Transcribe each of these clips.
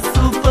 su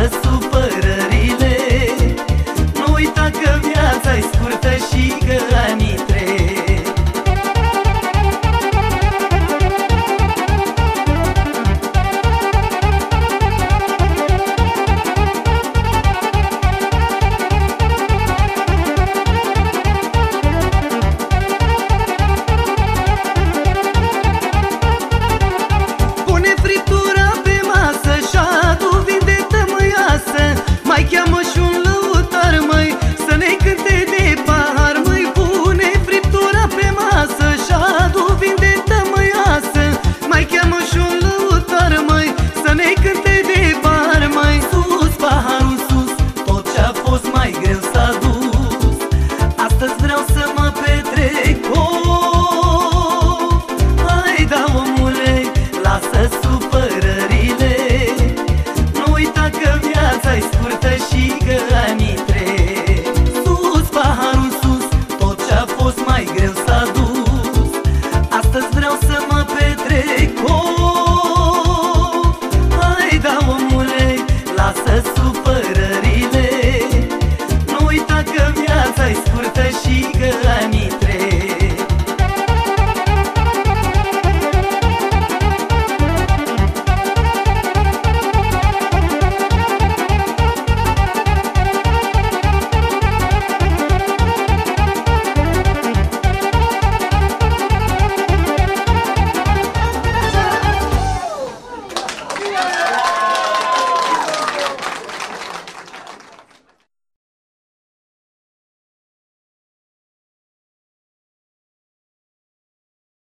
uita